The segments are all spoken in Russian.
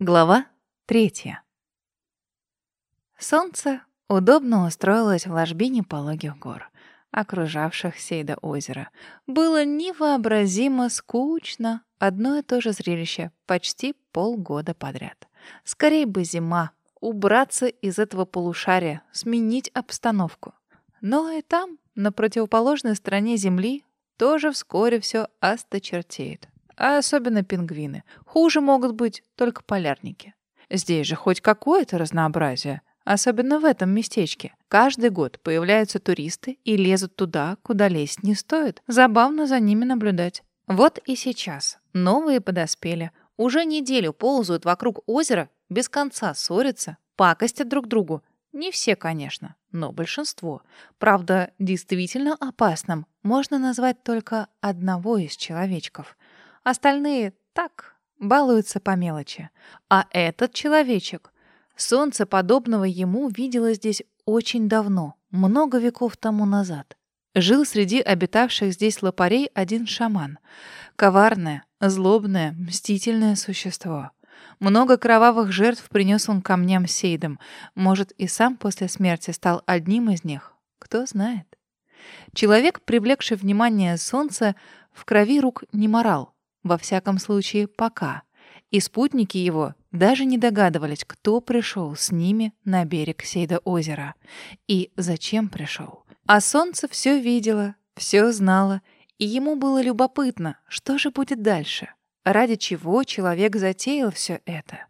Глава третья. Солнце удобно устроилось в ложбине пологих гор, окружавших Сейда озера. Было невообразимо скучно, одно и то же зрелище почти полгода подряд. Скорей бы зима, убраться из этого полушария, сменить обстановку. Но и там, на противоположной стороне Земли, тоже вскоре все осточертеет а особенно пингвины. Хуже могут быть только полярники. Здесь же хоть какое-то разнообразие, особенно в этом местечке. Каждый год появляются туристы и лезут туда, куда лезть не стоит. Забавно за ними наблюдать. Вот и сейчас. Новые подоспели. Уже неделю ползают вокруг озера, без конца ссорятся, пакостят друг другу. Не все, конечно, но большинство. Правда, действительно опасным можно назвать только одного из человечков. Остальные так, балуются по мелочи. А этот человечек, солнце подобного ему видела здесь очень давно, много веков тому назад. Жил среди обитавших здесь лопарей один шаман. Коварное, злобное, мстительное существо. Много кровавых жертв принес он камням сейдам. Может, и сам после смерти стал одним из них. Кто знает. Человек, привлекший внимание солнца, в крови рук не морал. Во всяком случае, пока. И спутники его даже не догадывались, кто пришел с ними на берег Сейда озера и зачем пришел. А солнце все видело, все знало, и ему было любопытно, что же будет дальше, ради чего человек затеял все это.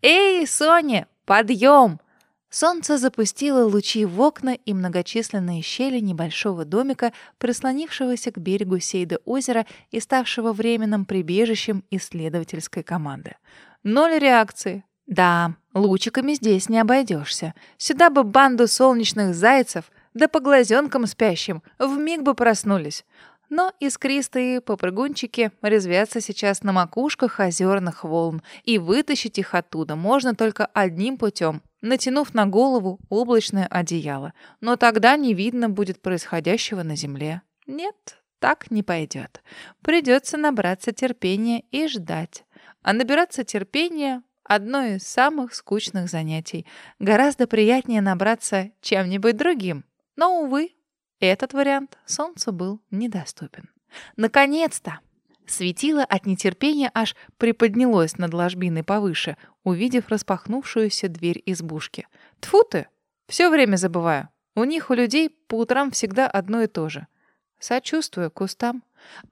«Эй, Соня, подъем!» Солнце запустило лучи в окна и многочисленные щели небольшого домика, прислонившегося к берегу Сейда озера и ставшего временным прибежищем исследовательской команды. Ноль реакции. Да, лучиками здесь не обойдешься. Сюда бы банду солнечных зайцев, да по глазенкам спящим, вмиг бы проснулись. Но искристые попрыгунчики резвятся сейчас на макушках озерных волн, и вытащить их оттуда можно только одним путем натянув на голову облачное одеяло. Но тогда не видно будет происходящего на земле. Нет, так не пойдет. Придется набраться терпения и ждать. А набираться терпения — одно из самых скучных занятий. Гораздо приятнее набраться чем-нибудь другим. Но, увы, этот вариант солнцу был недоступен. Наконец-то! Светило от нетерпения аж приподнялось над ложбиной повыше, увидев распахнувшуюся дверь избушки. Тфу ты! Все время забываю. У них, у людей, по утрам всегда одно и то же. Сочувствую кустам.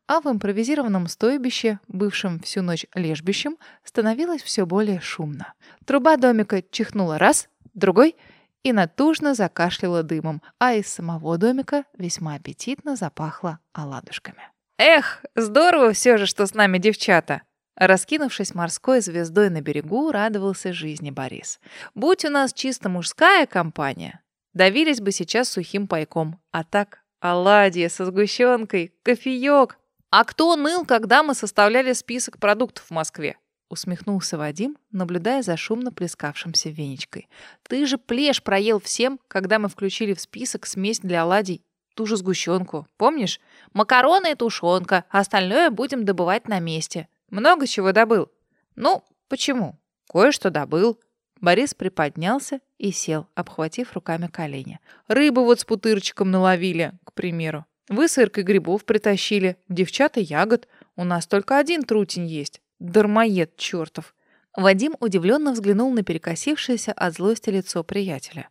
А в импровизированном стойбище, бывшем всю ночь лежбищем, становилось все более шумно. Труба домика чихнула раз, другой и натужно закашляла дымом, а из самого домика весьма аппетитно запахло оладушками. Эх, здорово все же, что с нами девчата. Раскинувшись морской звездой на берегу, радовался жизни Борис. Будь у нас чисто мужская компания, давились бы сейчас сухим пайком. А так оладьи со сгущенкой, кофеек. А кто ныл, когда мы составляли список продуктов в Москве? Усмехнулся Вадим, наблюдая за шумно плескавшимся венечкой. Ты же плешь проел всем, когда мы включили в список смесь для оладий ту же сгущенку. Помнишь? Макароны и тушенка, а остальное будем добывать на месте. Много чего добыл. Ну, почему? Кое-что добыл. Борис приподнялся и сел, обхватив руками колени. Рыбу вот с путырчиком наловили, к примеру. Вы с Иркой грибов притащили, девчата ягод. У нас только один трутень есть. Дармоед чертов. Вадим удивленно взглянул на перекосившееся от злости лицо приятеля.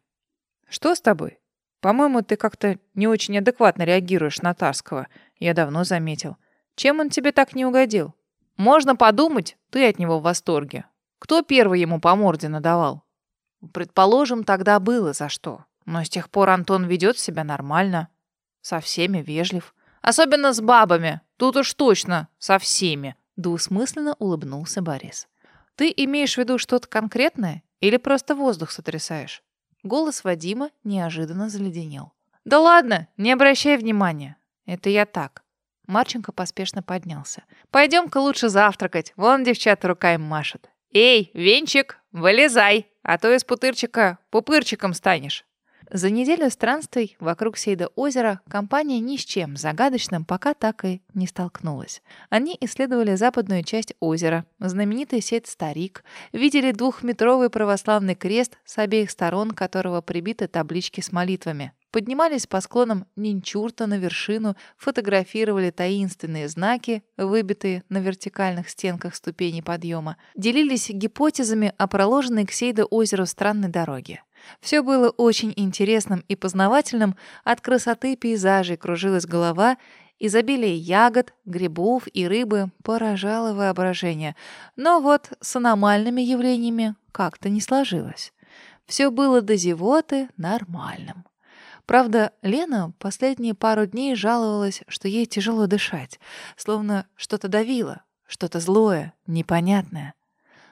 «Что с тобой?» По-моему, ты как-то не очень адекватно реагируешь на Тарского. Я давно заметил. Чем он тебе так не угодил? Можно подумать, ты от него в восторге. Кто первый ему по морде надавал? Предположим, тогда было за что. Но с тех пор Антон ведет себя нормально. Со всеми вежлив. Особенно с бабами. Тут уж точно со всеми. Двусмысленно улыбнулся Борис. Ты имеешь в виду что-то конкретное или просто воздух сотрясаешь? Голос Вадима неожиданно заледенел. «Да ладно, не обращай внимания. Это я так». Марченко поспешно поднялся. «Пойдем-ка лучше завтракать. Вон девчата руками машут. Эй, Венчик, вылезай, а то из путырчика пупырчиком станешь». За неделю странствий вокруг Сейда озера компания ни с чем загадочным пока так и не столкнулась. Они исследовали западную часть озера, знаменитый сеть «Старик», видели двухметровый православный крест, с обеих сторон которого прибиты таблички с молитвами. Поднимались по склонам Нинчурта на вершину, фотографировали таинственные знаки, выбитые на вертикальных стенках ступеней подъема, делились гипотезами о проложенной к Сейда озеру странной дороге. Все было очень интересным и познавательным, от красоты пейзажей кружилась голова, изобилие ягод, грибов и рыбы поражало воображение. Но вот с аномальными явлениями как-то не сложилось. Все было до зевоты нормальным. Правда, Лена последние пару дней жаловалась, что ей тяжело дышать, словно что-то давило, что-то злое, непонятное.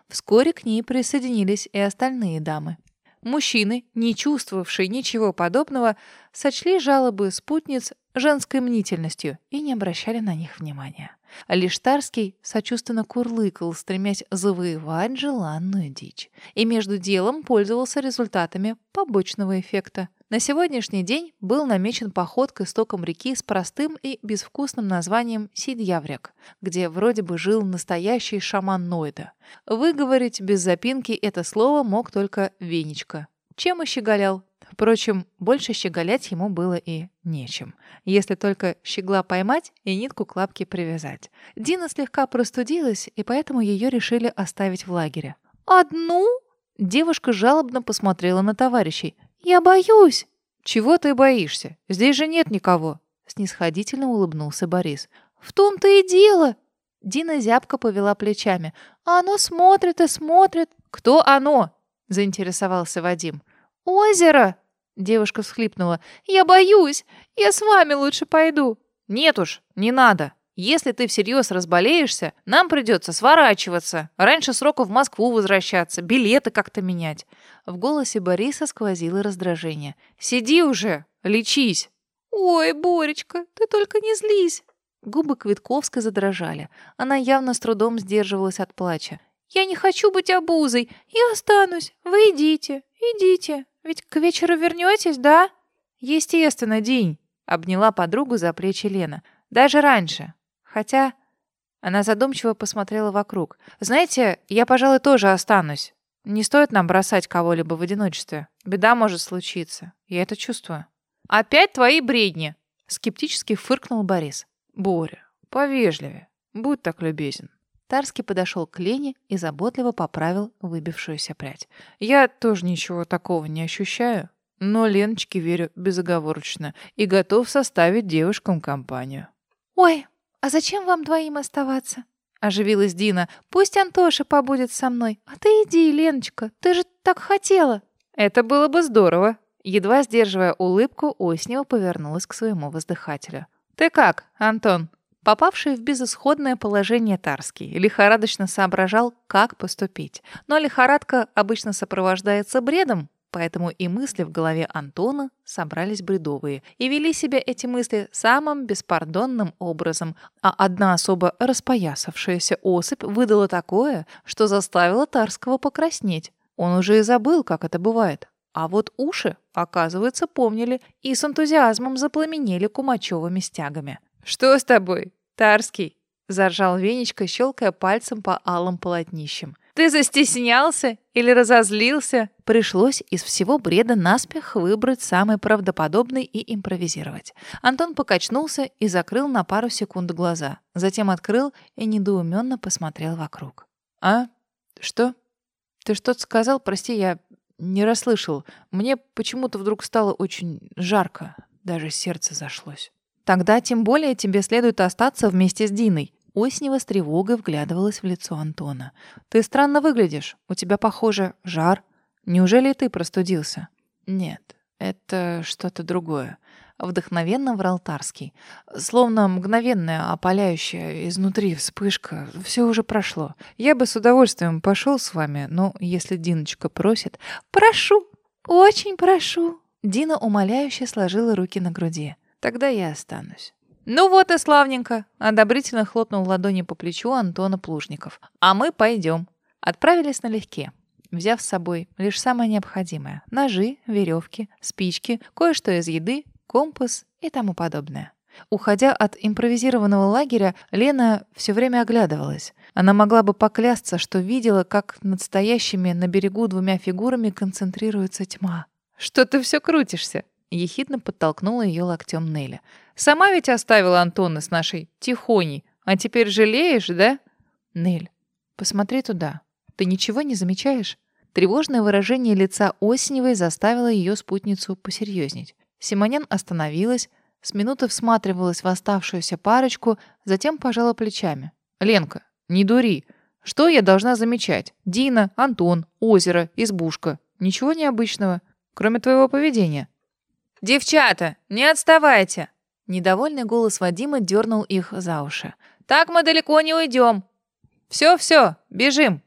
Вскоре к ней присоединились и остальные дамы. Мужчины, не чувствовавшие ничего подобного, сочли жалобы спутниц женской мнительностью и не обращали на них внимания. А лишь Тарский сочувственно курлыкал, стремясь завоевать желанную дичь. И между делом пользовался результатами побочного эффекта – на сегодняшний день был намечен поход к истокам реки с простым и безвкусным названием Сидьявряк, где вроде бы жил настоящий шаман Нойда. Выговорить без запинки это слово мог только Венечка. Чем и щеголял. Впрочем, больше щеголять ему было и нечем. Если только щегла поймать и нитку к лапке привязать. Дина слегка простудилась, и поэтому ее решили оставить в лагере. «Одну?» Девушка жалобно посмотрела на товарищей. «Я боюсь!» «Чего ты боишься? Здесь же нет никого!» Снисходительно улыбнулся Борис. «В том-то и дело!» Дина зябко повела плечами. «А оно смотрит и смотрит!» «Кто оно?» заинтересовался Вадим. «Озеро!» Девушка всхлипнула. «Я боюсь! Я с вами лучше пойду!» «Нет уж, не надо!» Если ты всерьез разболеешься, нам придется сворачиваться, раньше срока в Москву возвращаться, билеты как-то менять». В голосе Бориса сквозило раздражение. «Сиди уже, лечись». «Ой, Боречка, ты только не злись». Губы Квитковской задрожали. Она явно с трудом сдерживалась от плача. «Я не хочу быть обузой. Я останусь. Вы идите, идите. Ведь к вечеру вернетесь, да?» «Естественно, День», — обняла подругу за плечи Лена. «Даже раньше. Хотя... Она задумчиво посмотрела вокруг. «Знаете, я, пожалуй, тоже останусь. Не стоит нам бросать кого-либо в одиночестве. Беда может случиться. Я это чувствую». «Опять твои бредни!» Скептически фыркнул Борис. «Боря, повежливее. Будь так любезен». Тарский подошел к Лене и заботливо поправил выбившуюся прядь. «Я тоже ничего такого не ощущаю, но Леночке верю безоговорочно и готов составить девушкам компанию». «Ой, «А зачем вам двоим оставаться?» — оживилась Дина. «Пусть Антоша побудет со мной. А ты иди, Леночка, ты же так хотела». «Это было бы здорово». Едва сдерживая улыбку, Оснева повернулась к своему воздыхателю. «Ты как, Антон?» Попавший в безысходное положение Тарский лихорадочно соображал, как поступить. Но лихорадка обычно сопровождается бредом, Поэтому и мысли в голове Антона собрались бредовые, и вели себя эти мысли самым беспардонным образом, а одна особо распоясавшаяся особь выдала такое, что заставила Тарского покраснеть. Он уже и забыл, как это бывает. А вот уши, оказывается, помнили и с энтузиазмом запламенели кумачевыми стягами. «Что с тобой, Тарский?» — заржал Венечка, щелкая пальцем по алым полотнищам. Ты застеснялся или разозлился? Пришлось из всего бреда наспех выбрать самый правдоподобный и импровизировать. Антон покачнулся и закрыл на пару секунд глаза. Затем открыл и недоуменно посмотрел вокруг. «А? Что? Ты что-то сказал? Прости, я не расслышал. Мне почему-то вдруг стало очень жарко. Даже сердце зашлось». «Тогда тем более тебе следует остаться вместе с Диной. Оснева с тревогой вглядывалась в лицо Антона. «Ты странно выглядишь. У тебя, похоже, жар. Неужели ты простудился?» «Нет, это что-то другое», — вдохновенно врал Тарский. «Словно мгновенная, опаляющая изнутри вспышка. Все уже прошло. Я бы с удовольствием пошел с вами, но если Диночка просит...» «Прошу! Очень прошу!» Дина умоляюще сложила руки на груди. «Тогда я останусь». «Ну вот и славненько!» — одобрительно хлопнул ладони по плечу Антона Плужников. «А мы пойдем». Отправились налегке. взяв с собой лишь самое необходимое — ножи, веревки, спички, кое-что из еды, компас и тому подобное. Уходя от импровизированного лагеря, Лена все время оглядывалась. Она могла бы поклясться, что видела, как над стоящими на берегу двумя фигурами концентрируется тьма. «Что ты все крутишься?» — ехидно подтолкнула ее локтем Нелли. «Сама ведь оставила Антона с нашей Тихоней, а теперь жалеешь, да?» «Нель, посмотри туда. Ты ничего не замечаешь?» Тревожное выражение лица Осеневой заставило ее спутницу посерьезнеть. Симонян остановилась, с минуты всматривалась в оставшуюся парочку, затем пожала плечами. «Ленка, не дури. Что я должна замечать? Дина, Антон, озеро, избушка. Ничего необычного, кроме твоего поведения». «Девчата, не отставайте!» Недовольный голос Вадима дернул их за уши. «Так мы далеко не уйдем. Все-все, бежим!»